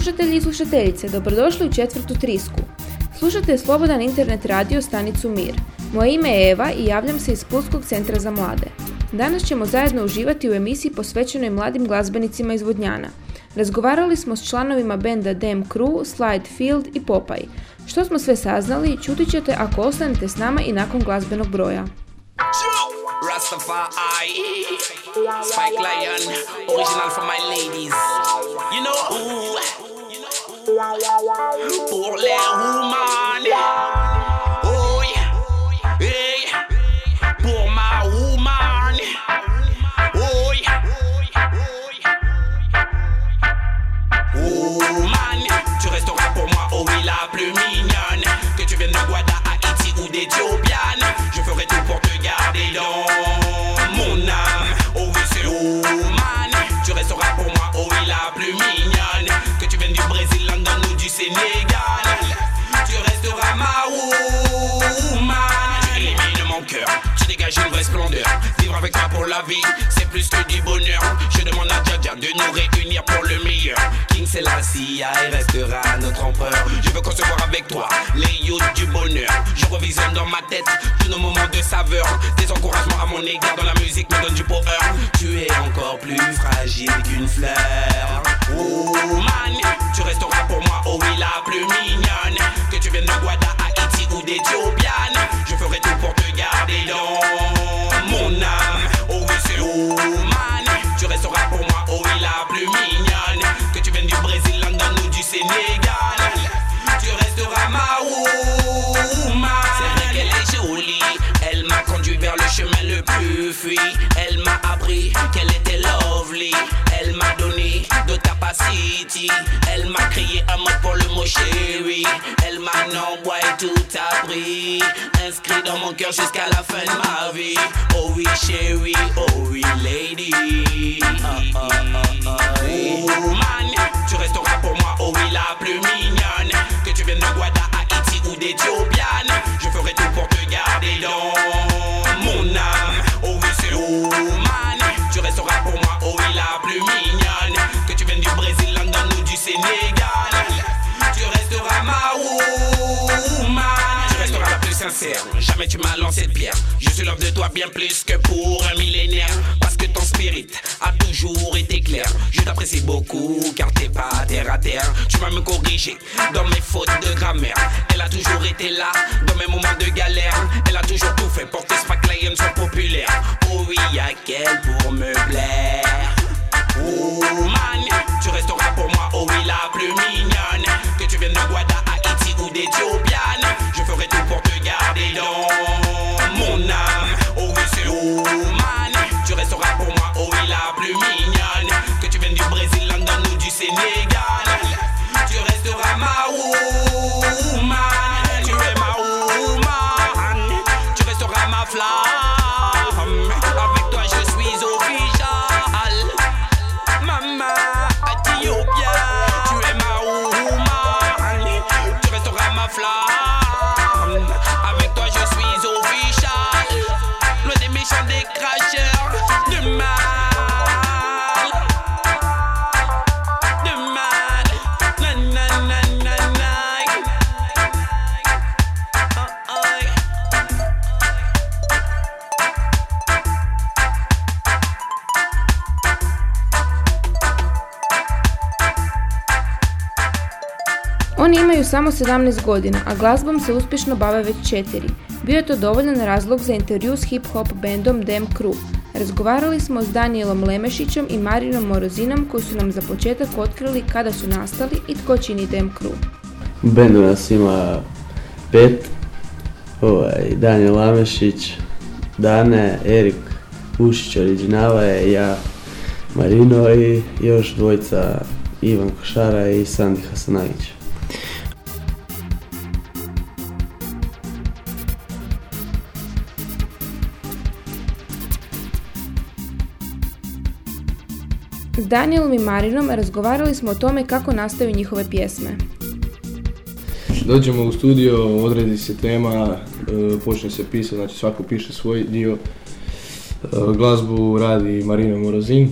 slušatelji i slušateljice, dobrodošli u četvrtu trisku. Slušate Slobodan internet radio stanicu Mir. Moje ime je Eva i javljam se iz Pulskog centra za mlade. Danas ćemo zajedno uživati u emisiji posvećenoj mladim glazbenicima iz Vodnjana. Razgovarali smo s članovima benda Dem Crew, Slide Field i Popaj. Što smo sve saznali, čutit ćete ako ostanete s nama i nakon glazbenog broja. Rastafari, Spike Lion, original for my ladies. You know who? Pour les woman. Oh yeah, hey, pour my woman. Oh yeah, woman. Tu resteras pour moi, oh oui, la plus mignonne. Que tu viennes de Guada, Haïti ou d'Éthiopiane. Je avec toi pour la vie, c'est plus que du bonheur. Je demande à Dja de nous réunir pour le meilleur. King Selassie restera notre empereur. Je veux concevoir avec toi les youths du bonheur. Je revisionne dans ma tête tous nos moments de saveur. Des encouragements à mon égard dans la musique me donne du power. Tu es encore plus fragile qu'une fleur. Woman, tu resteras pour moi, oh oui, la plus mignonne. Que tu viennes de Guada, Haïti ou d'Éthiopiane. Je ferai tout pour te garder dans Elle m'a crié un mot pour le mot chéri. Elle m'a envoyé tout appris. Inscrit dans mon cœur jusqu'à la fin de ma vie. Oh oui, chéri, oh oui, lady. Oh man, tu resteras pour moi, oh oui, la plus mignonne. Que tu viennes de Guada, Haïti ou d'Éthiopiane. Je ferai tout pour te garder dans mon âme. Oh oui, c'est woman. Jamais tu m'as lancé de pierre. Je suis l'homme de toi bien plus que pour un millénaire. Parce que ton spirit a toujours été clair. Je t'apprécie beaucoup car t'es pas terre à terre. Tu m'as me corrigé dans mes fautes de grammaire. Elle a toujours été là dans mes moments de galère. Elle a toujours tout fait pour que Spack Lion soit populaire. Oh oui, y'a qu'elle pour me plaire? Woman, tu resteras pour moi, oh oui, la plus mignonne. Que tu viennes de Guada, Haïti ou d'Éthiopiane. Dans mon âme. Oh oui, c'est woman. Tu resteras pour moi, oh oui, la plus mignonne. Que tu viennes du Brésil, London ou du Sénégal. Tu resteras ma woman. Oni imaju samo 17 godina, a glazbom se uspješno bave već četiri. Bio je to dovoljan razlog za intervju s hip-hop bendom Dem Crew. Razgovarali smo s Danielom Lemešićem i Marinom Morozinom koji su nam za početak otkrili kada su nastali i tko čini Dem Crew. Bendu nas ima pet. Ovaj, Daniel Lamešić, Dane, Erik Ušić originala je, ja Marino i još dvojica Ivan Košara i Sandi Hasanagić. Danielom i Marinom razgovarali smo o tome kako nastaju njihove pjesme. Dođemo u studio, odredi se tema, e, počne se pisati, znači svako piše svoj dio. E, Glazbu radi Marina Morozin.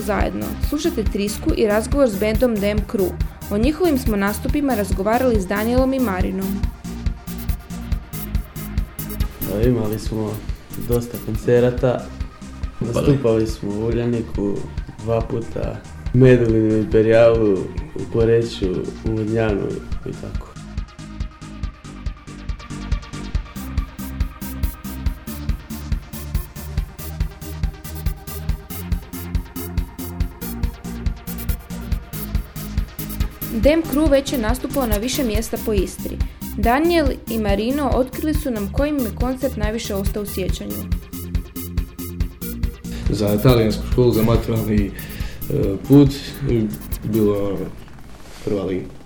Smo zajedno. Slušate Trisku i razgovor s bendom Dem Crew. O njihovim smo nastupima razgovarali s Danielom i Marinom. Pa imali smo dosta koncerata, nastupali smo u Uljaniku dva puta, Medulinu, Imperijalu, u Poreću, u Vodnjanu i tako. Dem Crew već je nastupao na više mjesta po Istri. Daniel i Marino otkrili su nam kojim je koncept najviše ostao u sjećanju. Za talijansku školu, za maturalni e, put, bilo prva liga.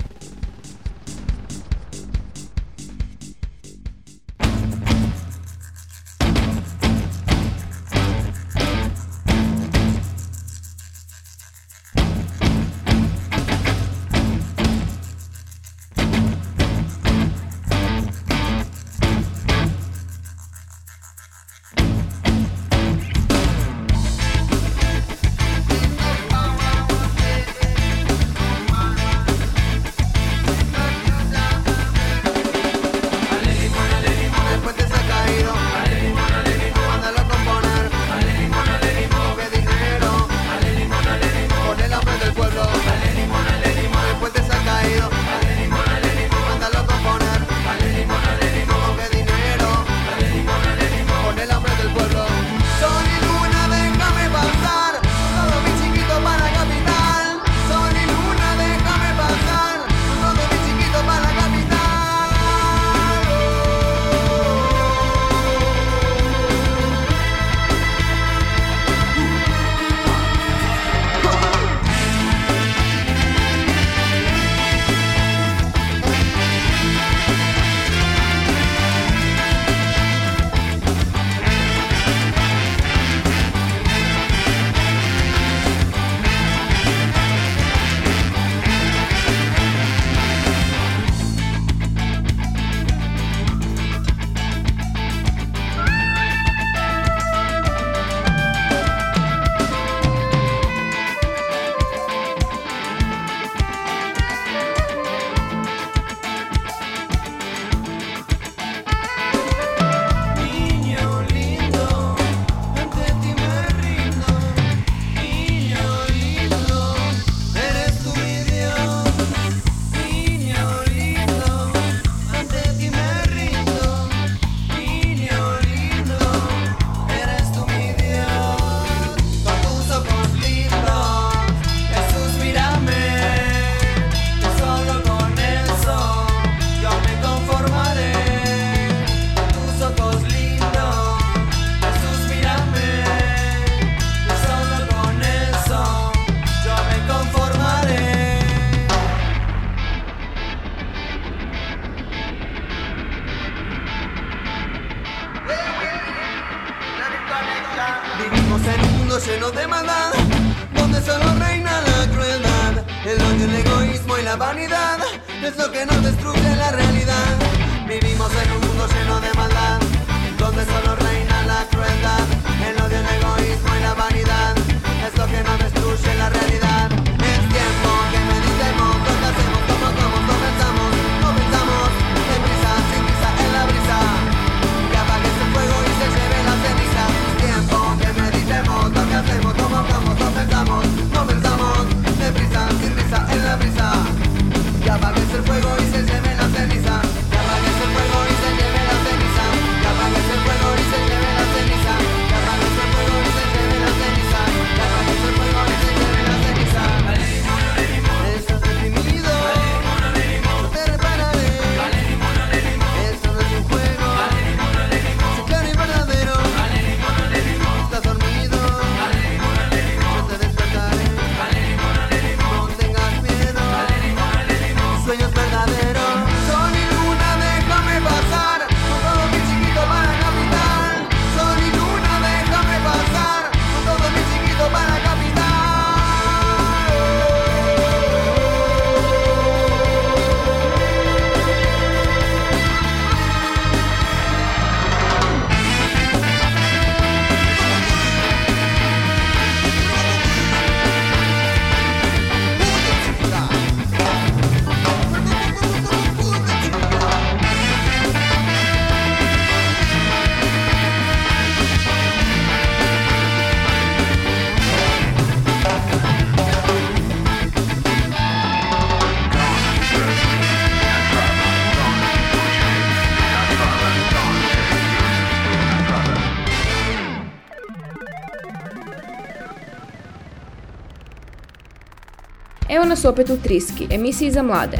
Nas opet u Triski, emisiji za mlade.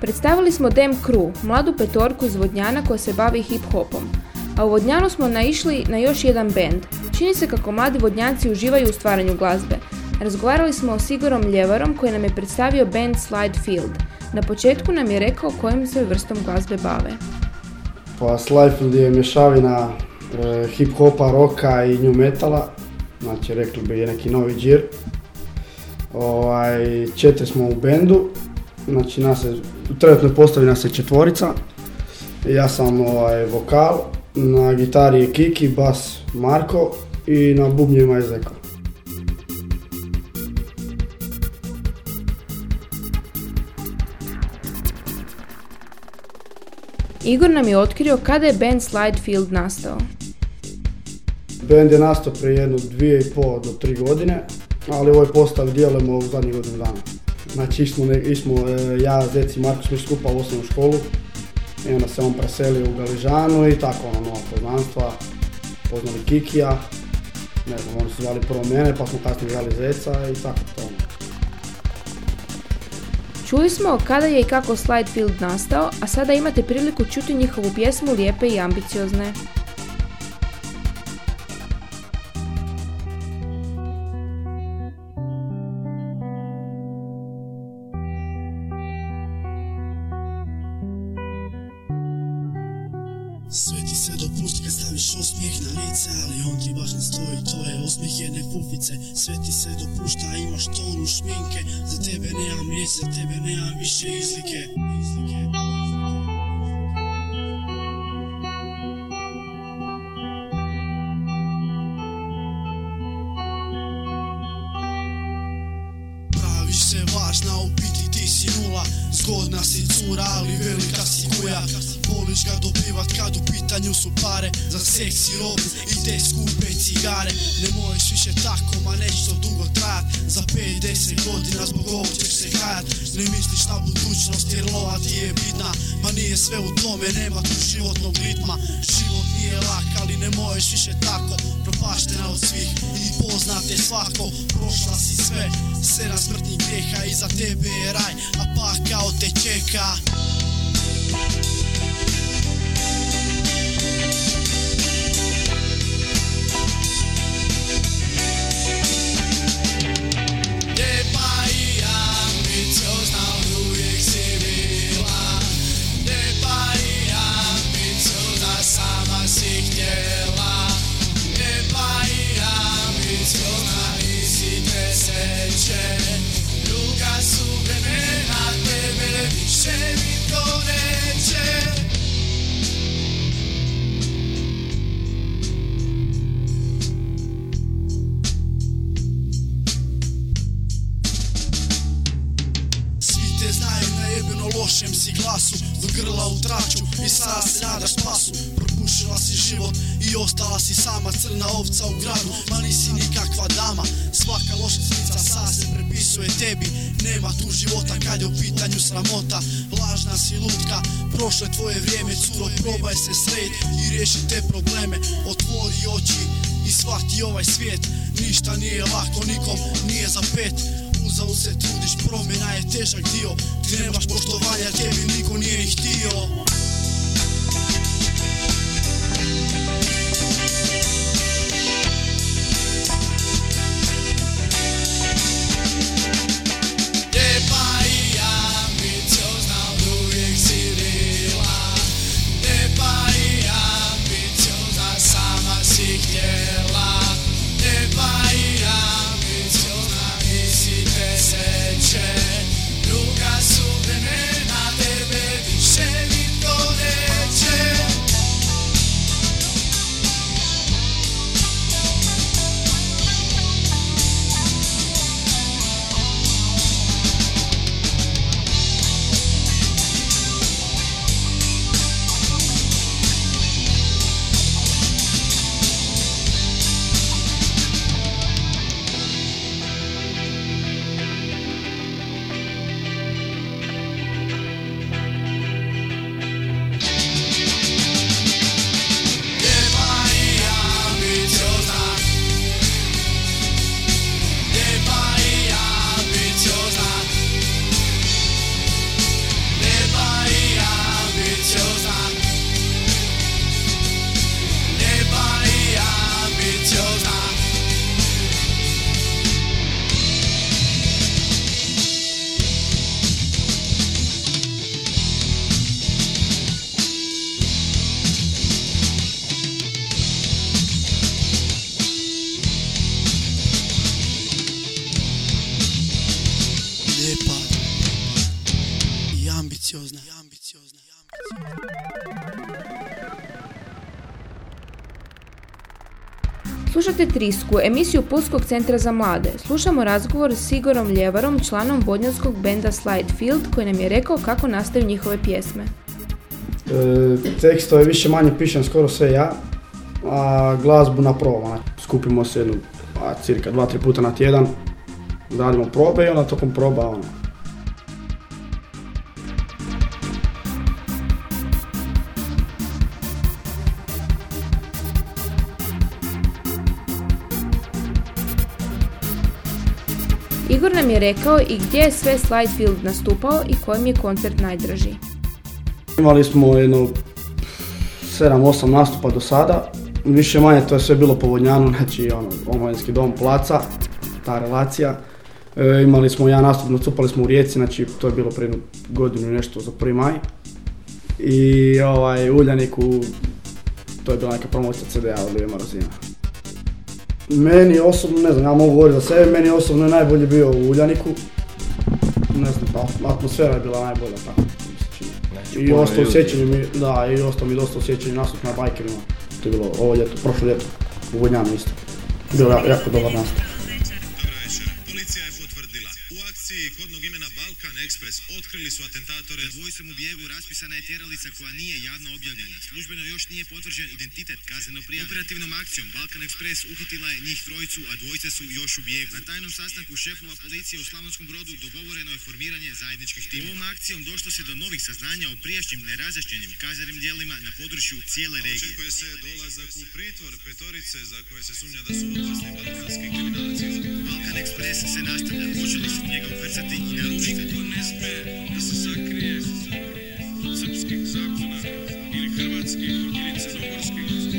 Predstavili smo Dem Crew, mladu petorku iz Vodnjana koja se bavi hip-hopom. A u Vodnjanu smo naišli na još jedan band. Čini se kako mladi vodnjanci uživaju u stvaranju glazbe. Razgovarali smo s Igorom Ljevarom koji nam je predstavio band Slide Field. Na početku nam je rekao kojim se vrstom glazbe bave. Pa Slifield je mješavina e, hip-hopa, roka i new metala. Znači, rekli bi je neki novi džir. Ovaj, četiri smo u bendu. Znači, nas je, u trenutnoj postavi nas je četvorica. Ja sam ovaj, vokal, na gitari je Kiki, bas Marko i na bubnjima je Zeko. Igor nam je otkrio kada je band Slide Field nastao. Bend je nastao prije jedno dvije i pol do tri godine, ali u ovoj postavi djelujemo u zadnjih godinu dana. Znači, išli smo, e, ja, Zec i Marko išli skupa u osnovnu školu, i onda se on preselio u Galižanu i tako ono, nova poznanstva, poznali Kikija, ne znam, oni su zvali prvo mene, pa smo kasnije zvali Zeca i tako to. ono. Čuli smo kada je i kako Slide Field nastao, a sada imate priliku čuti njihovu pjesmu Lijepe i ambiciozne. Osmijeh jedne fufice Sve ti se dopušta, imaš tonu šminke Za tebe nemam riječ, za tebe nemam više izlike Izlike. Se važna, u biti ti si nula. Zgodna si cura, ali velika si kuja. Voliš ga dobivat kad u pitanju su pare. Za seksi robu i te skupe cigare. Ne možeš više tako, ma neće to dugo trajat. Za 5-10 godina zbog ovog ćeš se kajat Ne misliš na budućnost jer lova ti je bitna. Ma nije sve u tome, nema tu životnog ritma. Život nije lak, ali ne možeš više tako Propaštena od svih i poznate svako. Prošla si sve, sedam smrtnih grijeha Iza tebe je raj, a pakao te čeka sramota Lažna si lutka Prošlo je tvoje vrijeme curo Probaj se sred i riješi te probleme. Otvori oči i shvati ovaj svijet. Ništa nije lako, nikom nije za pet. Uzalud se trudiš, promjena je težak dio. Ti nemaš poštovanja, tebi niko nije ni htio Trisku, emisiju Pulskog centra za mlade. Slušamo razgovor s Igorom Ljevarom, članom vodnjanskog benda Slide Field, koji nam je rekao kako nastaju njihove pjesme. E, tekstove više manje pišem skoro sve ja, a glazbu na probama. Skupimo se jednu, a, cirka dva, tri puta na tjedan, radimo probe i onda tokom proba ono. Rekao i gdje je sve Slide Field nastupao i kojim je koncert najdraži. Imali smo jedno 7-8 nastupa do sada, više manje to je sve bilo po Vodnjanu, znači ono, omladinski dom placa, ta relacija. E, imali smo jedan nastup, nastupali smo u Rijeci, znači to je bilo prije godinu i nešto za 1. maj. I ovaj, Uljaniku, to je bila neka promocija CD-a od Lije Marozina. Meni osobno, ne znam, ja mogu govoriti za sebe, meni osobno je najbolji bio u Uljaniku. Ne znam, atmosfera je bila najbolja, tako mi se čini. I ostao ljudi. osjećanje mi, da, i ostao mi dosta osjećanje nastup na bajkerima. To je bilo ovo ljeto, prošlo ljeto, u Vodnjanu isto. Bilo je jako dobar nastup. Dobro večer. Policija je potvrdila. U akciji kodnog imena Balkan Express otkrili su atentatore. Dvojicom u bijegu raspisana je tjeralica koja nije javno objavljena. Službeno još nije potvrđen identitet kazneno prijavljen. Operativnom akcijom Balkan Express uhitila je njih trojicu, a dvojice su još u bijegu. Na tajnom sastanku šefova policije u Slavonskom brodu dogovoreno je formiranje zajedničkih timova. Ovom akcijom došlo se do novih saznanja o prijašnjim nerazašćenim kaznenim djelima na području cijele regije. Očekuje se dolazak u pritvor petorice za koje se sumnja da su opasni balkanski kriminalci. Balkan Express se nastavlja. Počeli su njega ukrcati i naručiti. Ne sme da se sakrije od srpskih zakona ili hrvatskih ili crnogorskih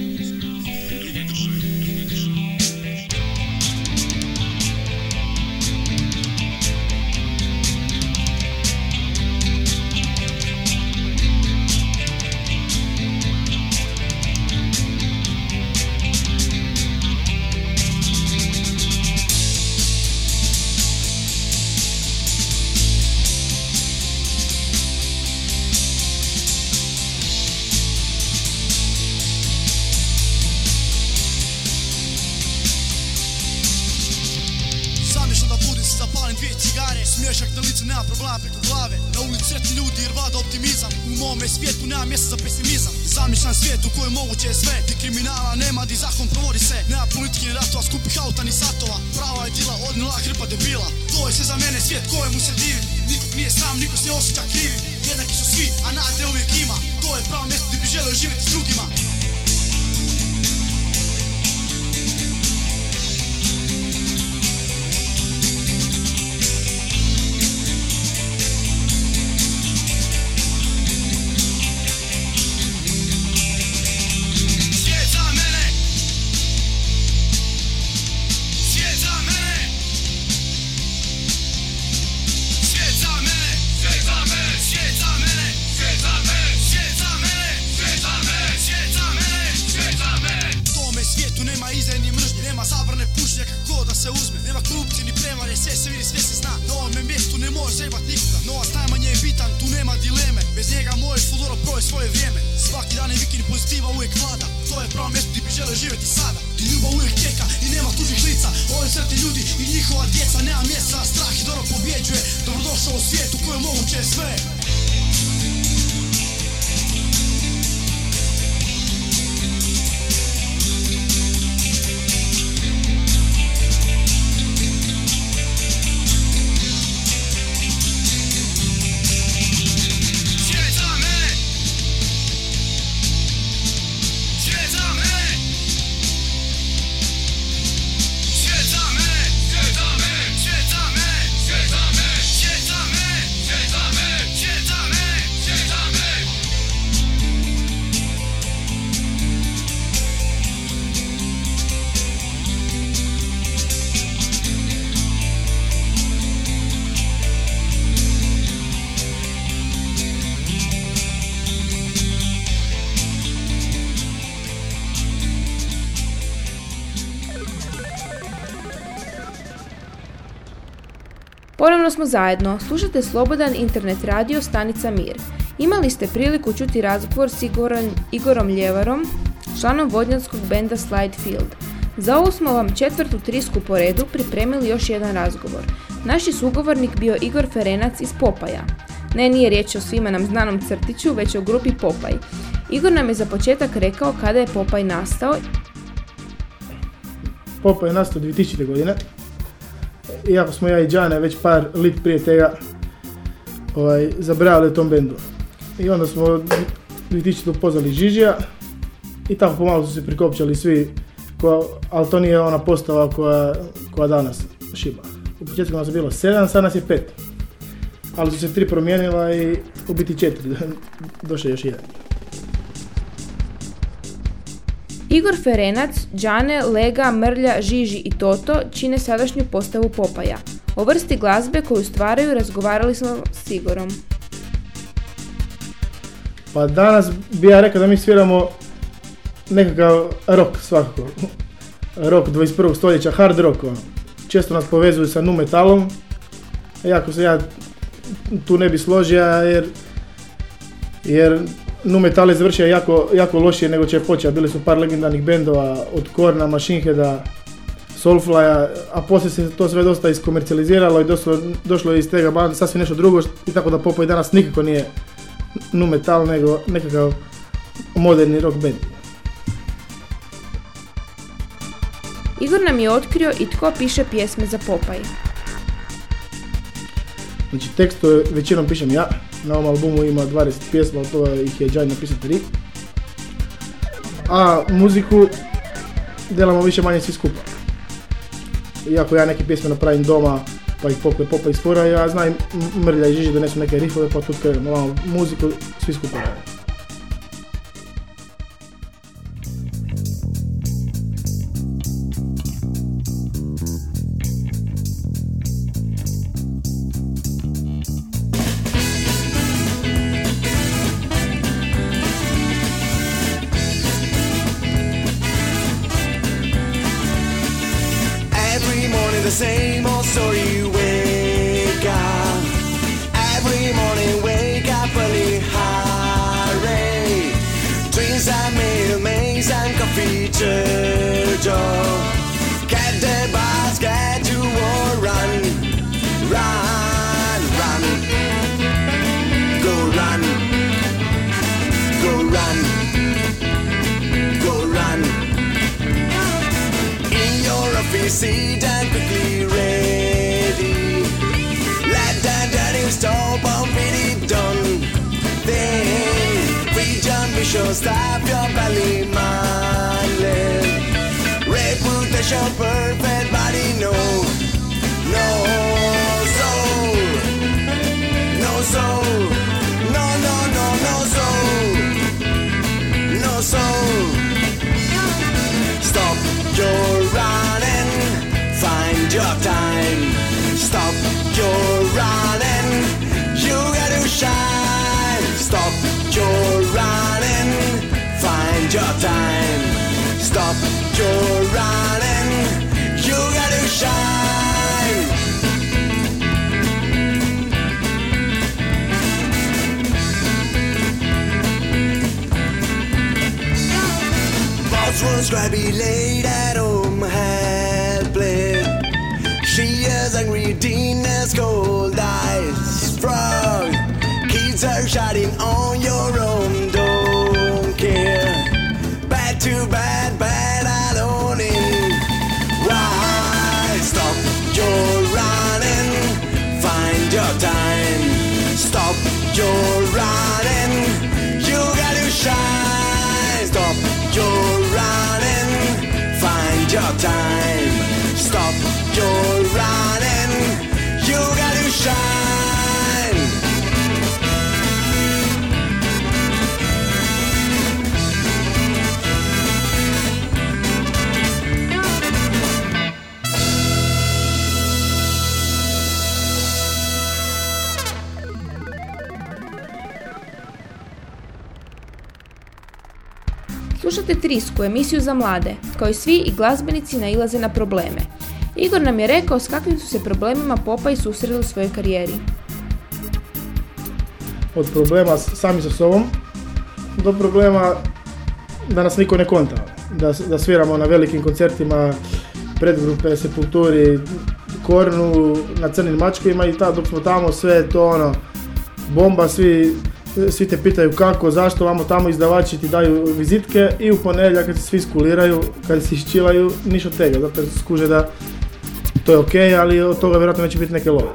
Nema mjesta, strah i dobro pobjeđuje. Dobrodošao u svijetu u kojem moguće je sve smo zajedno, slušate Slobodan internet radio stanica Mir. Imali ste priliku čuti razgovor s Igorom, Igorom Ljevarom, članom vodnjanskog benda Slide Field. Za ovu smo vam četvrtu trisku po redu pripremili još jedan razgovor. Naš je sugovornik bio Igor Ferenac iz Popaja. Ne, nije riječ o svima nam znanom crtiću, već o grupi Popaj. Igor nam je za početak rekao kada je Popaj nastao Popa je nastao 2000. godine. Iako smo ja i Džane već par lit prije tega ovaj, zabrali u tom bendu. I onda smo 2000. upoznali Žižija i tako pomalo su se prikopčali svi, koja, ali to nije ona postava koja, koja danas šiba. U početku nas je bilo sedam, sad nas je pet. Ali su se tri promijenila i u biti četiri, došao još jedan. Igor Ferenac, Đane, Lega, Mrlja, Žiži i Toto čine sadašnju postavu Popaja. O vrsti glazbe koju stvaraju razgovarali smo s Igorom. Pa danas bi ja rekao da mi sviramo nekakav rock svakako. Rock 21. stoljeća, hard rock ono. Često nas povezuju sa nu metalom. Jako se ja tu ne bi složio jer jer nu metal je završio jako, jako lošije nego će počeo. Bili su par legendarnih bendova od Korna, Machine Heada, Soulflya, a poslije se to sve dosta iskomercijaliziralo i došlo, došlo je iz tega banda sasvim nešto drugo i tako da Popoj danas nikako nije nu metal nego nekakav moderni rock band. Igor nam je otkrio i tko piše pjesme za Popaj. Znači tekstove većinom pišem ja, na ovom albumu ima 20 pjesma, od ih je Džaj napisao 3. A muziku delamo više manje svi skupa. Iako ja neke pjesme napravim doma, pa ih pokoj popa ispora, ja znam Mrlja i Žiži donesu neke rifove, pa tu krenem, ovamo muziku svi skupa radimo. Stop your belly mindless. Reputation perfect body no, no soul, no soul, no no no no soul, no soul. Stop your running, find your time. Stop your running, you gotta shine. Stop your running, find your time. Stop your running, you gotta shine. Boss was scrappy late at home, helpless. She is angry, Dina's cold eyes. Frog, kids are shouting on your own, care. Bad to bad, bad alone in. Why stop your running? Find your time. Stop your running. You gotta shine. Stop your running. Find your time. Slušate Trisku, emisiju za mlade. Kao i svi i glazbenici nailaze na probleme. Igor nam je rekao s kakvim su se problemima Popaj susreli u svojoj karijeri. Od problema sami sa sobom do problema da nas niko ne konta. Da, da sviramo na velikim koncertima, predgrupe, Sepulturi, Kornu, na crnim mačkima i ta, dok smo tamo sve to ono, bomba, svi, svi te pitaju kako, zašto, vamo tamo izdavači ti daju vizitke i u ponedjeljak kad se svi skuliraju, kad se iščilaju, niš od tega, zato skuže da to je ok, ali od toga vjerojatno neće biti neke love.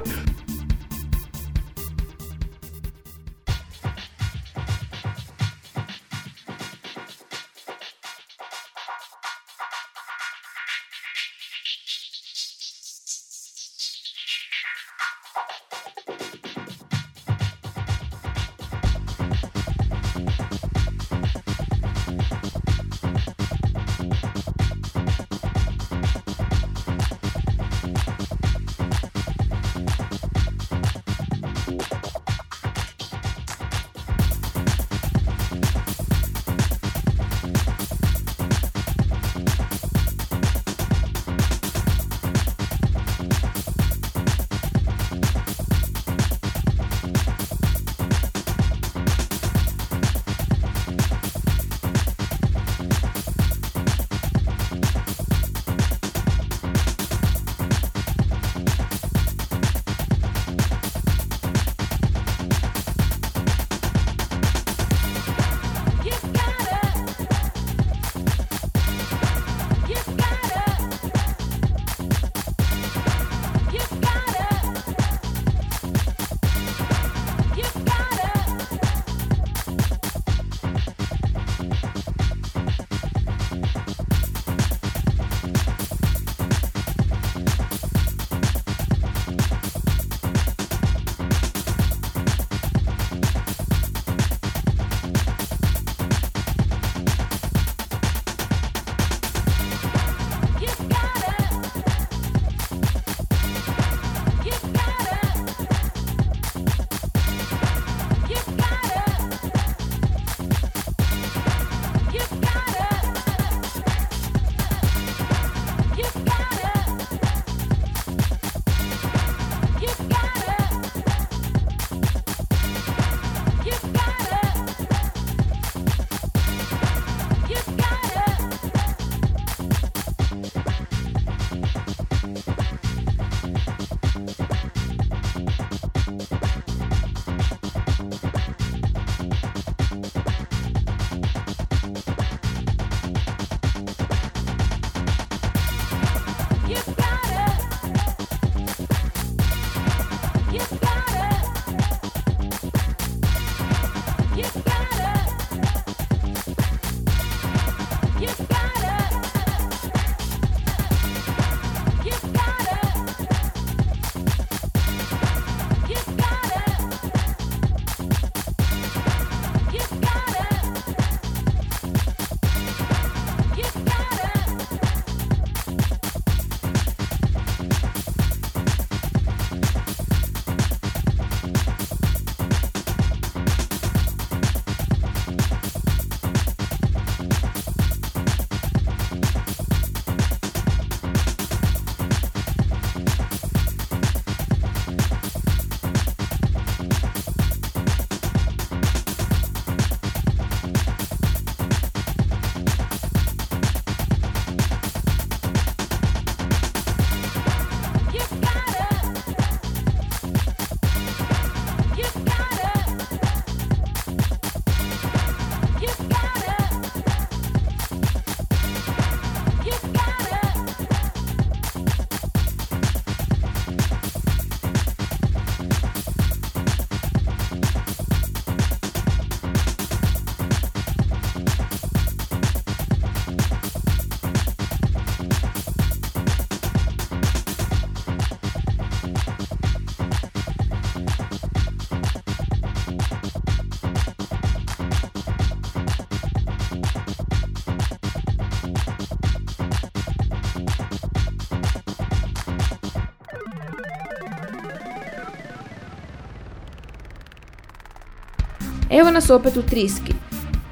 Evo nas opet u Triski.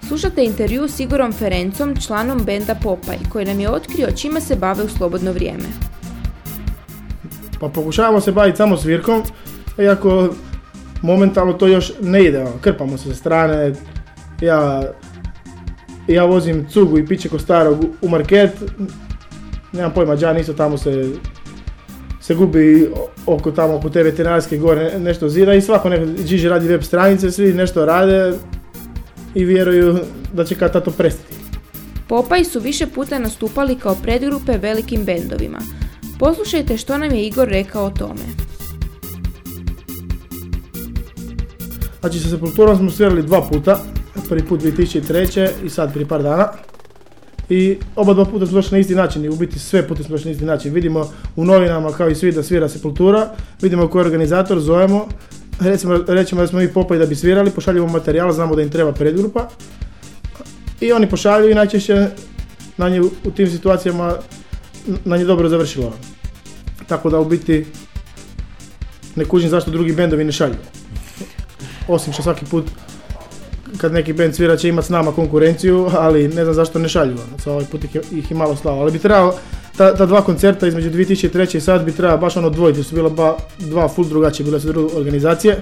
Slušate intervju s Igorom Ferencom, članom benda Popaj, koji nam je otkrio čime se bave u slobodno vrijeme. Pa pokušavamo se baviti samo svirkom, iako momentalno to još ne ide, ono, krpamo se sa strane, ja, ja vozim cugu i piće ko starog u market, nemam pojma, Đan isto tamo se, se gubi oko tamo, oko te veterinarske gore ne- nešto zida i svako neko, Gigi radi web stranice, svi nešto rade i vjeruju da će kad tato prestati. Popaj su više puta nastupali kao predgrupe velikim bendovima. Poslušajte što nam je Igor rekao o tome. Znači sa Sepulturom smo svirali dva puta, prvi put 2003. i sad prije par dana. I oba dva puta smo došli na isti način i u biti sve puta smo došli na isti način. Vidimo u novinama kao i svi da svira Sepultura, vidimo ko je organizator, zovemo, recimo, rećemo da smo mi popaj da bi svirali, pošaljemo materijal, znamo da im treba predgrupa. I oni pošalju i najčešće na nje u tim situacijama na nje dobro završilo. Tako da u biti ne kužim zašto drugi bendovi ne šalju osim što svaki put kad neki band svira će imat s nama konkurenciju, ali ne znam zašto ne šalju. ono, Sa ovaj put ih, je- ih je malo slavo. Ali bi trebalo, ta, ta dva koncerta između 2003. i sad bi trebalo baš ono odvojiti, jer su bila ba, dva full drugačije, bile su druge organizacije.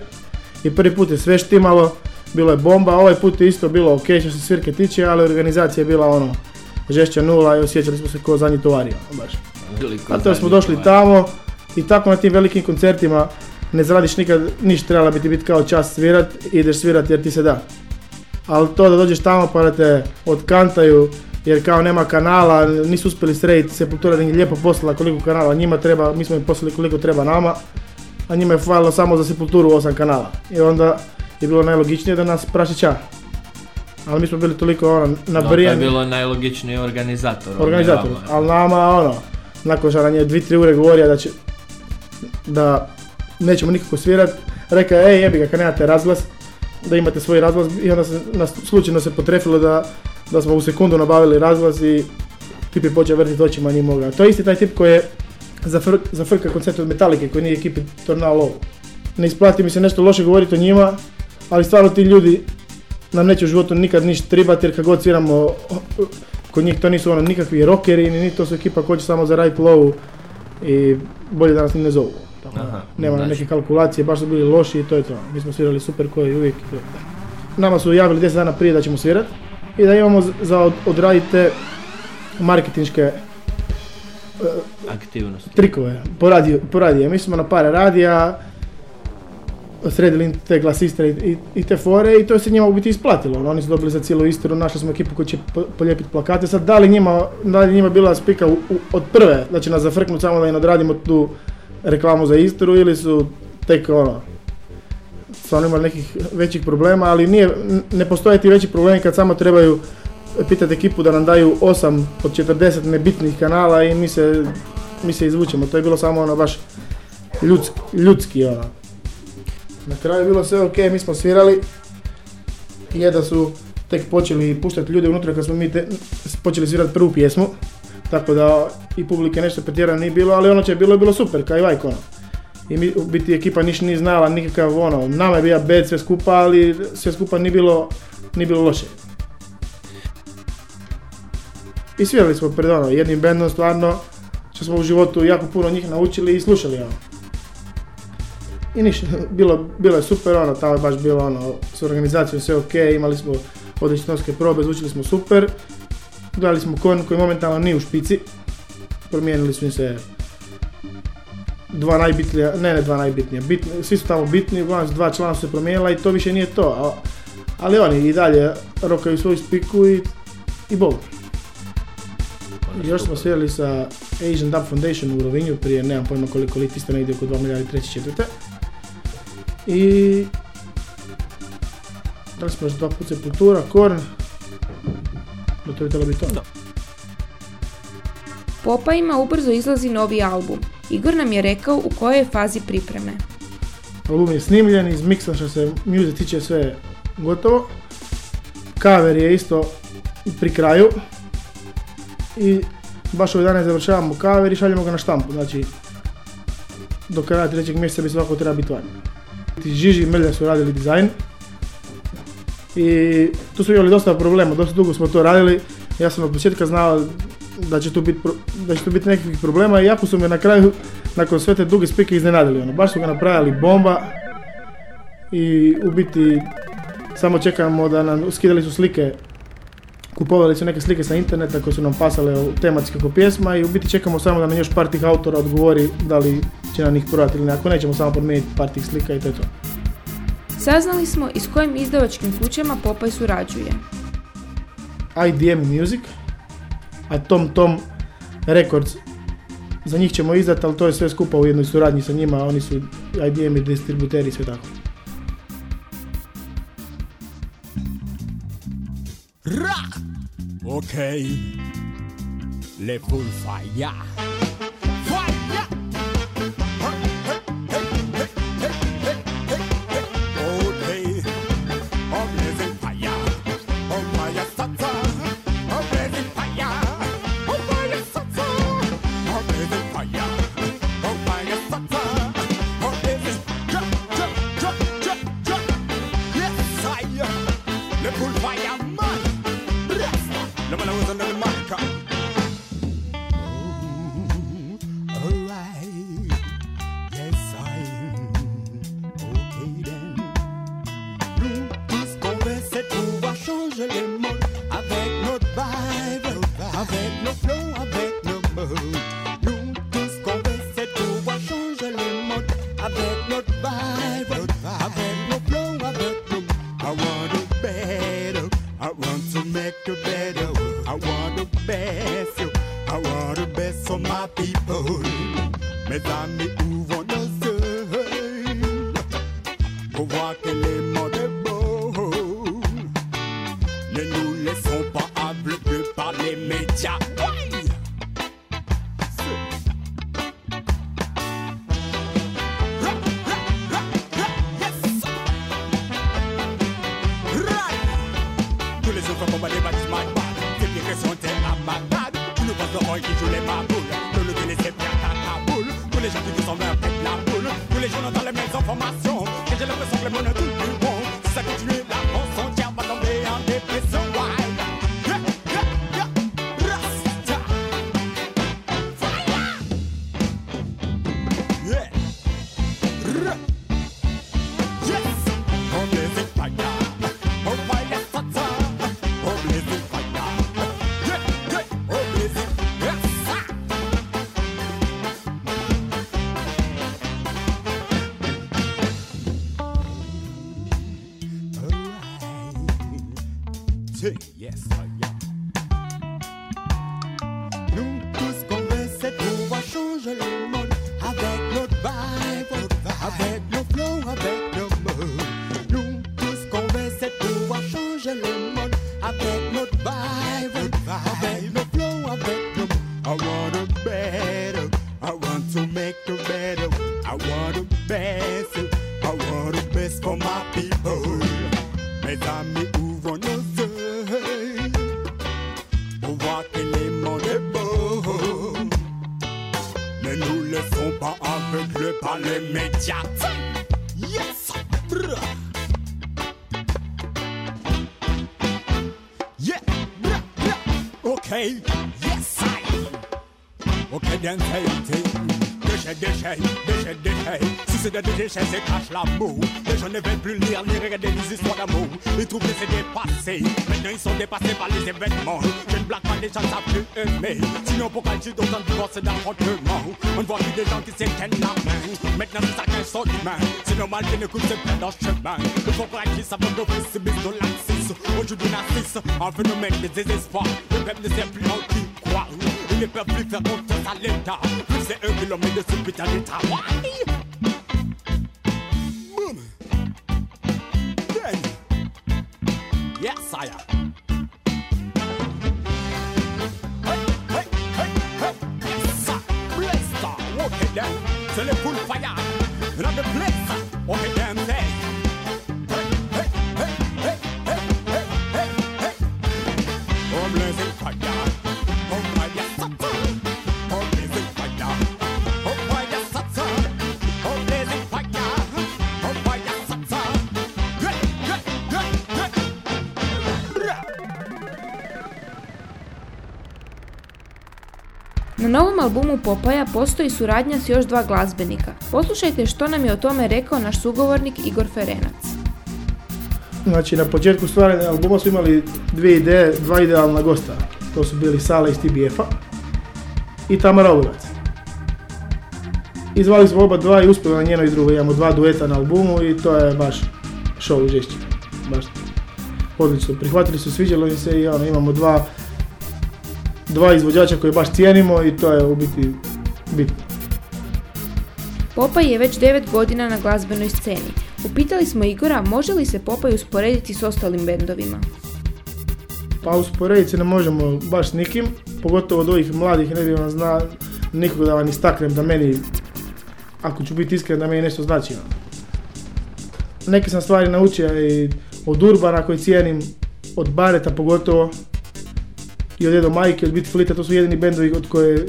I prvi put je sve štimalo, bilo je bomba, ovaj put je isto bilo ok što se svirke tiče, ali organizacija je bila ono, žešća nula i osjećali smo se kao zadnji tovari, ono, baš. A to smo došli tamo i tako na tim velikim koncertima ne zaradiš nikad ništa, trebala bi ti biti kao čast svirat, ideš svirat jer ti se da. Ali to da dođeš tamo pa da te otkantaju jer kao nema kanala, nisu uspjeli srediti, Sepultura da im je lijepo poslala koliko kanala njima treba, mi smo im poslali koliko treba nama, a njima je falilo samo za Sepulturu 8 kanala. I onda je bilo najlogičnije da nas praši ča. Ali mi smo bili toliko ono, No, to je bilo najlogičnije organizator. ono, organizator, ali nama ono, nakon što nam je dvi, tri ure govorio da će, da nećemo nikako svirat, rekao je, ej jebi ga kad nemate razglas, da imate svoj razglas i onda se nas slučajno se potrefilo da, da smo u sekundu nabavili razglas i tip je počeo vrtiti očima nije mogao. To je isti taj tip koji je zafr, zafrka koncert od Metalike koji nije ekipi Tornado Low. Ne isplati mi se nešto loše govoriti o njima, ali stvarno ti ljudi nam neće u životu nikad ništa tribati jer kad god sviramo kod njih to nisu ono nikakvi rockeri, ni to su ekipa koja će samo zaraditi lovu i bolje da nas ni ne zovu. Aha, nema znači. neke kalkulacije, baš su bili loši i to je to. Mi smo svirali super koji uvijek. Nama su javili 10 dana prije da ćemo svirat i da imamo za od- odraditi te marketinške Aktivnosti. trikove po radiju, po radiju. Mi smo na par radija sredili te glasiste i, i, te fore i to se njima u biti isplatilo. ono, Oni su dobili za cijelu Istru, našli smo ekipu koja će po- polijepiti plakate. Sad da li njima, da li njima bila spika u, u- od prve da će nas zafrknuti samo da im odradimo tu reklamu za Istru ili su tek ono stvarno imali nekih većih problema, ali nije, ne postoje ti veći problemi kad samo trebaju pitati ekipu da nam daju 8 od 40 nebitnih kanala i mi se, mi se izvučemo. To je bilo samo ono baš ljudski, ljudski ono. Na kraju je bilo sve ok, mi smo svirali. Je da su tek počeli puštati ljude unutra kad smo mi te, počeli svirati prvu pjesmu. Tako da i publike nešto pretjerano nije bilo, ali ono će bilo je bilo super, kao i Vajko ono. I mi, u biti ekipa niš nije znala nikakav ono, nama je bio bed sve skupa, ali sve skupa nije bilo, nije bilo loše. I svirali smo pred ono, jednim bendom stvarno, što smo u životu jako puno njih naučili i slušali ono. I ništa, bilo, bilo je super ono, tamo je baš bilo ono, s organizacijom sve ok, imali smo odlične tonske probe, zvučili smo super. Gledali smo kon koji momentalno nije u špici, promijenili su im se dva najbitnija, ne ne dva najbitnija, bitni, svi su tamo bitni, uglavnom dva člana su se promijenila i to više nije to. a- ali oni i dalje rokaju svoju spiku i, i bol. Još smo svirali sa Asian Dub Foundation u Rovinju prije nemam pojma koliko liti, isto negdje oko 2 milijardi treće četvrte. I da li smo još dva puta Sepultura, Korn, no to bi trebalo biti to. Popa ima ubrzo izlazi novi album. Igor nam je rekao u kojoj je fazi pripreme. Album je snimljen, izmiksan što se music tiče sve gotovo. Cover je isto pri kraju. I baš ovih dana završavamo cover i šaljemo ga na štampu. Znači, do kraja trećeg mjeseca bi svako treba biti van. Žiži i Mrlja su radili dizajn. I tu smo imali dosta problema, dosta dugo smo to radili. Ja sam od početka znao da će tu biti da će tu biti nekakvih problema i jako su me na kraju nakon sve te duge spike iznenadili. Ono. Baš su ga napravili bomba i u biti samo čekamo da nam skidali su slike kupovali su neke slike sa interneta koje su nam pasale tematski oko pjesma i u biti čekamo samo da nam još par tih autora odgovori da li će nam ih prodati ili ne. Ako nećemo samo promijeniti par tih slika i to je to. Saznali smo i s kojim izdavačkim kućama Popaj surađuje. IDM Music, a Tom Tom Records. Za njih ćemo izdati, ali to je sve skupa u jednoj suradnji sa njima, oni su IDM i distributeri i sve tako. Ok, les full fire. Yes, C'est des déchets, c'est cache l'amour. Les gens ne veulent plus lire ni regarder des histoires d'amour. Ils trouvent que c'est dépassé. Maintenant, ils sont dépassés par les événements. Je ne blague pas, les gens savent plus aimer. Sinon, pourquoi j'ai d'autant de divorces et d'affrontements On ne voit plus des gens qui s'éteignent la main. Maintenant, c'est chacun son humain. C'est normal qu'ils n'écoutent se perdre dans le chemin. Le faux qui savent d'office, c'est bis de l'axis. Aujourd'hui, narcisse, un phénomène de désespoir. Le peuple ne sait plus en qui croire. Ils ne peuvent plus faire confiance à l'État. C'est eux qui l'ont mis de ce putain d'État. Novom albumu Popaja postoji suradnja s još dva glazbenika. Poslušajte što nam je o tome rekao naš sugovornik Igor Ferenac. Znači, na početku stvaranja albuma smo imali dvije ideje, dva idealna gosta. To su bili Sale iz TBF-a i Tamara Olugac. I smo oba dva i uspjeli na njeno i drugo. Imamo dva dueta na albumu i to je baš show žešće. Baš odlično. Prihvatili su, sviđalo im se i ono, imamo dva, dva izvođača koje baš cijenimo i to je u biti bitno. Popaj je već 9 godina na glazbenoj sceni. Upitali smo Igora može li se Popaj usporediti s ostalim bendovima. Pa usporediti se ne možemo baš s nikim, pogotovo od ovih mladih, ne bi vam zna nikog da vam istaknem da meni, ako ću biti iskren, da meni nešto znači. Neke sam stvari naučio i od Urbana koji cijenim, od Bareta pogotovo, i od Edo Majke, od Bit Flita, to su jedini bendovi od koje,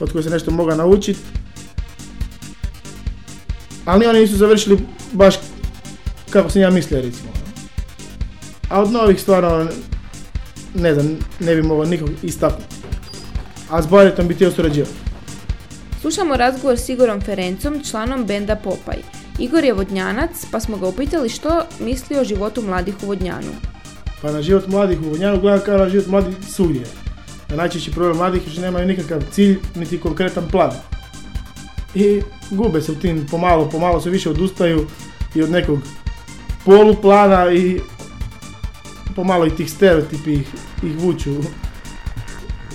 od koje se nešto moga naučiti. Ali oni nisu završili baš kako sam ja mislio recimo. A od novih stvarno ne znam, ne bi mogao nikog istaknuti. A s Baretom bi htio surađivati. Slušamo razgovor s Igorom Ferencom, članom benda Popaj. Igor je vodnjanac, pa smo ga upitali što misli o životu mladih u Vodnjanu. Pa na život mladih u Vodnjanu gledam kao na život mladih svugdje. A najčešći problem mladih je što nemaju nikakav cilj, niti konkretan plan. I gube se u tim, pomalo, pomalo se više odustaju i od nekog poluplana i pomalo i tih stereotipi ih, ih vuču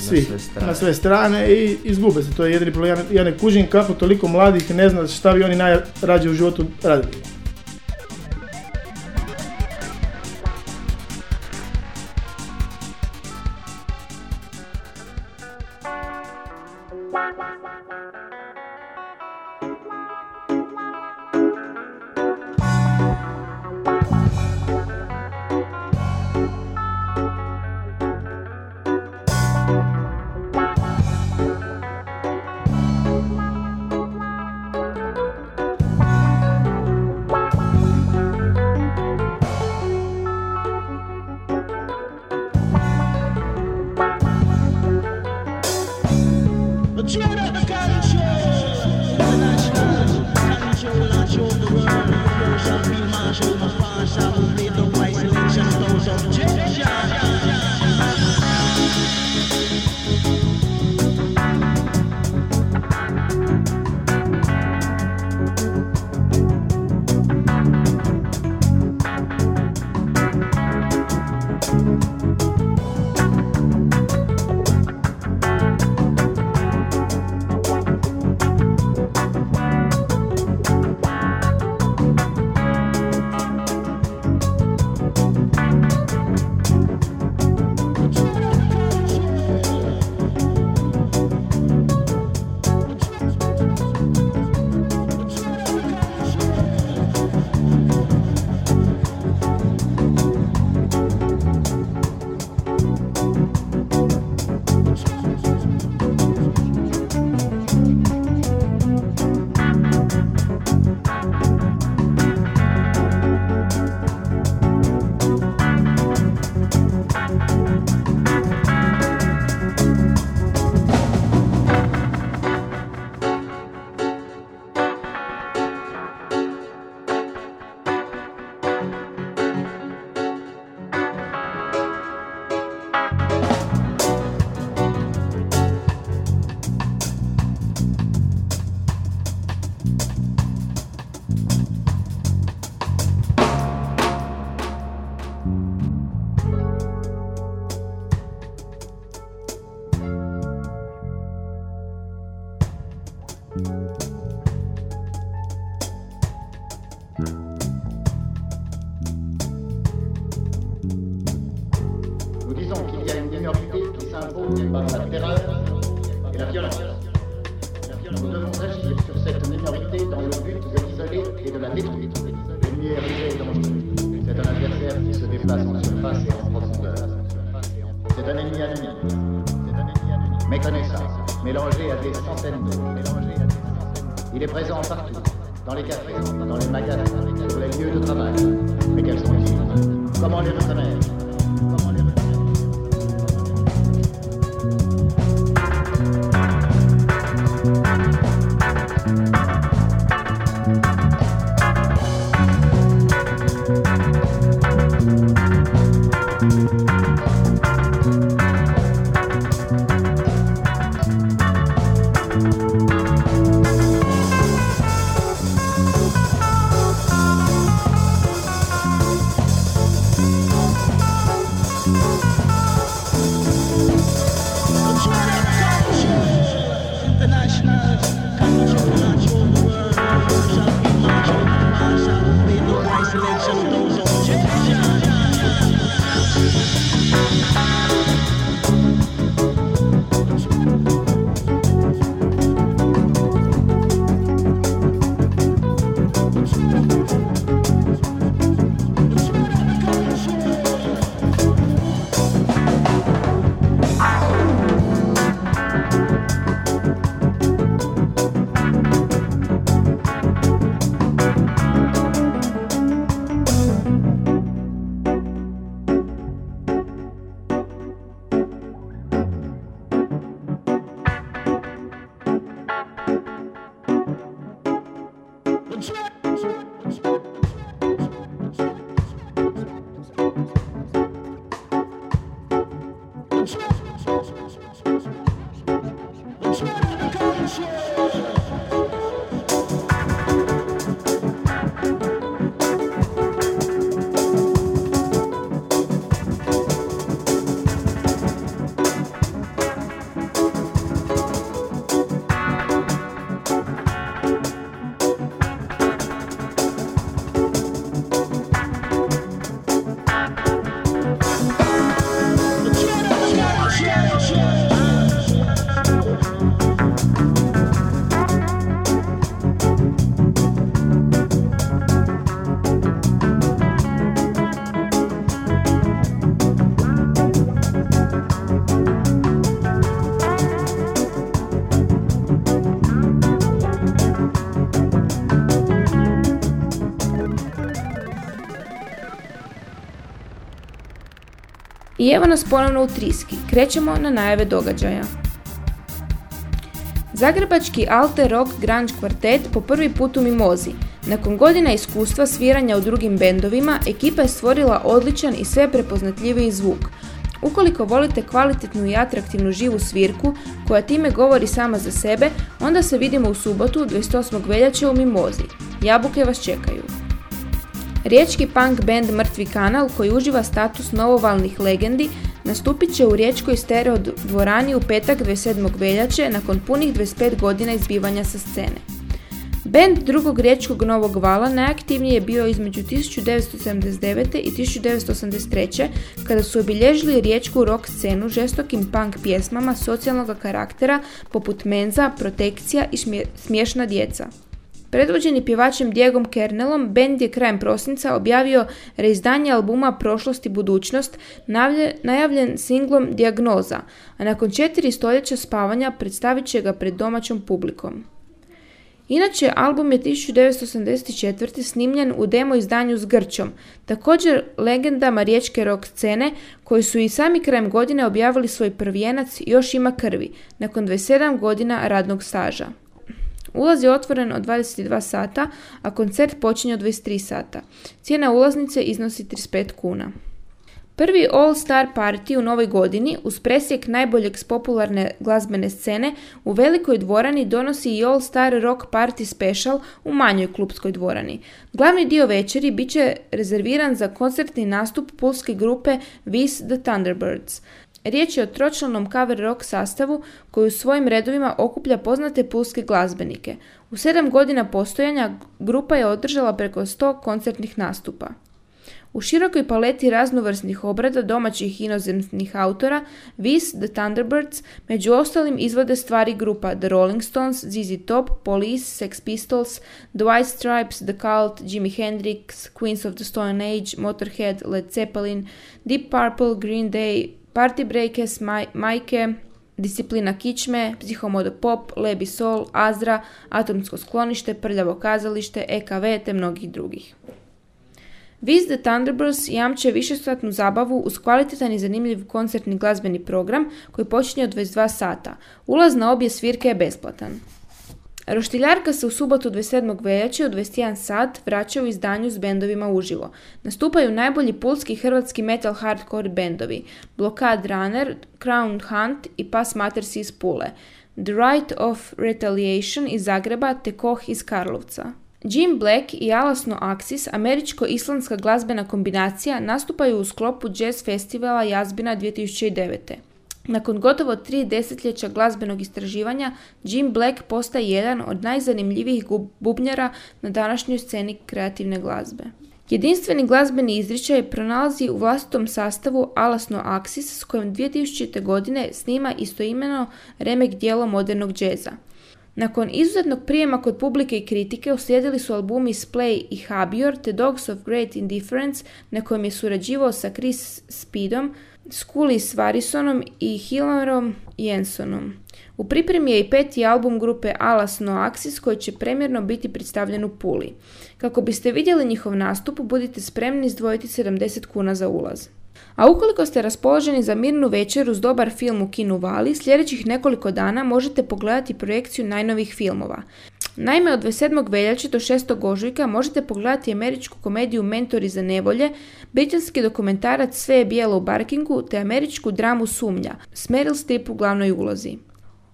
svih, sve strane. na sve strane i izgube se. To je jedini problem. Ja ne kužim kako toliko mladih ne zna šta bi oni najrađe u životu radili. I evo nas ponovno u Triski. Krećemo na najave događaja. Zagrebački alter rock grunge kvartet po prvi put u Mimozi. Nakon godina iskustva sviranja u drugim bendovima, ekipa je stvorila odličan i sve prepoznatljiviji zvuk. Ukoliko volite kvalitetnu i atraktivnu živu svirku, koja time govori sama za sebe, onda se vidimo u subotu 28. veljače u Mimozi. Jabuke vas čekaju. Riječki punk band Mrtvi kanal koji uživa status novovalnih legendi nastupit će u Riječkoj stereo dvorani u petak 27. veljače nakon punih 25 godina izbivanja sa scene. Band drugog riječkog novog vala najaktivniji je bio između 1979. i 1983. kada su obilježili riječku rock scenu žestokim punk pjesmama socijalnog karaktera poput Menza, Protekcija i Smiješna djeca. Predvođeni pjevačem Diegom Kernelom, bend je krajem prosinca objavio reizdanje albuma Prošlost i budućnost, najavljen singlom Dijagnoza, a nakon četiri stoljeća spavanja predstavit će ga pred domaćom publikom. Inače, album je 1984. snimljen u demo izdanju s Grčom, također legendama riječke rock scene koji su i sami krajem godine objavili svoj prvijenac Još ima krvi, nakon 27 godina radnog staža. Ulaz je otvoren od 22 sata, a koncert počinje od 23 sata. Cijena ulaznice iznosi 35 kuna. Prvi All Star Party u novoj godini uz presjek najboljeg s popularne glazbene scene u velikoj dvorani donosi i All Star Rock Party Special u manjoj klubskoj dvorani. Glavni dio večeri bit će rezerviran za koncertni nastup pulske grupe Vis the Thunderbirds. Riječ je o tročlanom cover rock sastavu koji u svojim redovima okuplja poznate pulske glazbenike. U sedam godina postojanja grupa je održala preko 100 koncertnih nastupa. U širokoj paleti raznovrsnih obrada domaćih inozemnih autora, Vis, The Thunderbirds, među ostalim izvode stvari grupa The Rolling Stones, ZZ Top, Police, Sex Pistols, The White Stripes, The Cult, Jimi Hendrix, Queens of the Stone Age, Motorhead, Led Zeppelin, Deep Purple, Green Day, Party Breakers, Maj, Majke, Disciplina kičme, Psihomodo pop, Lebi sol, Azra, Atomsko sklonište, Prljavo kazalište, EKV te mnogih drugih. Viz the Thunderbirds jamče višesatnu zabavu uz kvalitetan i zanimljiv koncertni glazbeni program koji počinje od 22 sata. Ulaz na obje svirke je besplatan. Roštiljarka se u subotu 27. veljače u 21 sat vraća u izdanju s bendovima uživo. Nastupaju najbolji pulski hrvatski metal hardcore bendovi Blockade Runner, Crown Hunt i Pass Matters iz Pule. The Right of Retaliation iz Zagreba te Koh iz Karlovca. Jim Black i Alasno Axis, američko-islandska glazbena kombinacija, nastupaju u sklopu jazz festivala Jazbina 2009. Nakon gotovo tri desetljeća glazbenog istraživanja, Jim Black postaje jedan od najzanimljivijih bubnjara na današnjoj sceni kreativne glazbe. Jedinstveni glazbeni izričaj pronalazi u vlastitom sastavu Alasno Axis s kojim 2000. godine snima istoimeno remek dijelo modernog džeza. Nakon izuzetnog prijema kod publike i kritike uslijedili su albumi Splay i Habior te Dogs of Great Indifference na kojem je surađivao sa Chris Speedom, Scully Svarisonom i Hilarom Jensonom. U pripremi je i peti album grupe Alas No Axis koji će premjerno biti predstavljen u Puli. Kako biste vidjeli njihov nastup, budite spremni izdvojiti 70 kuna za ulaz. A ukoliko ste raspoloženi za mirnu večer uz dobar film u kinu Vali, sljedećih nekoliko dana možete pogledati projekciju najnovih filmova. Naime, od 27. veljače do 6. ožujka možete pogledati američku komediju Mentori za nevolje, britanski dokumentarac Sve je bijelo u Barkingu te američku dramu Sumnja s Meryl Streep u glavnoj ulozi.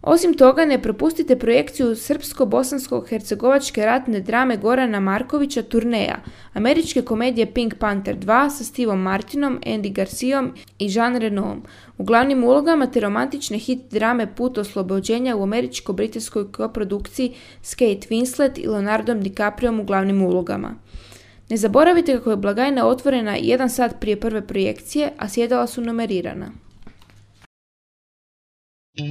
Osim toga, ne propustite projekciju srpsko-bosansko-hercegovačke ratne drame Gorana Markovića Turneja, američke komedije Pink Panther 2 sa Stevom Martinom, Andy Garcijom i Jean Renaultom u glavnim ulogama te romantične hit drame Put oslobođenja u američko-britanskoj koprodukciji s Kate Winslet i Leonardom DiCapriom u glavnim ulogama. Ne zaboravite kako je blagajna otvorena jedan sat prije prve projekcije, a sjedala su numerirana. Dans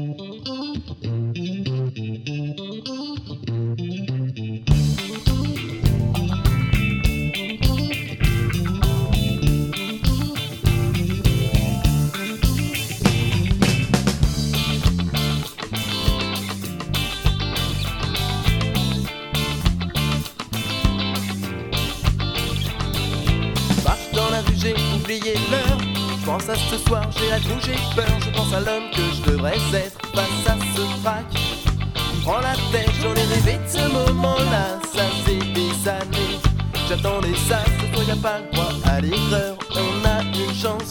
la fusée, oubliez-le pense à ce soir, j'ai la trouille, j'ai peur. Je pense à l'homme que je devrais être face à ce frac. Prends la tête, j'en ai rêvé de ce moment-là. Ça fait des années. J'attendais ça, ce soir y a pas le droit à l'erreur. On a une chance,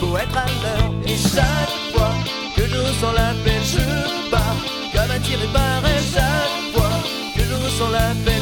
faut être à l'heure. Et chaque fois que je ressens l'appel, je pars. Comme attiré par elle, chaque fois que je ressens l'appel, je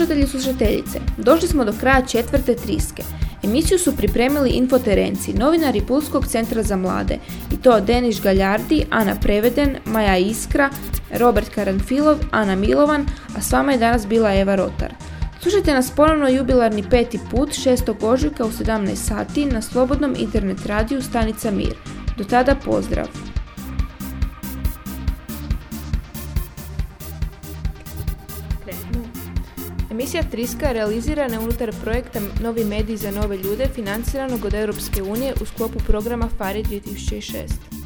slušatelji i slušateljice, došli smo do kraja četvrte triske. Emisiju su pripremili infoterenci, novinari Pulskog centra za mlade, i to Deniš Galjardi, Ana Preveden, Maja Iskra, Robert Karanfilov, Ana Milovan, a s vama je danas bila Eva Rotar. Slušajte nas ponovno jubilarni peti put 6. ožujka u 17 sati na slobodnom internet radiju Stanica Mir. Do tada pozdrav! Emisija Triska realizirana unutar projekta Novi mediji za nove ljude financiranog od Europske unije u sklopu programa FARI 2006.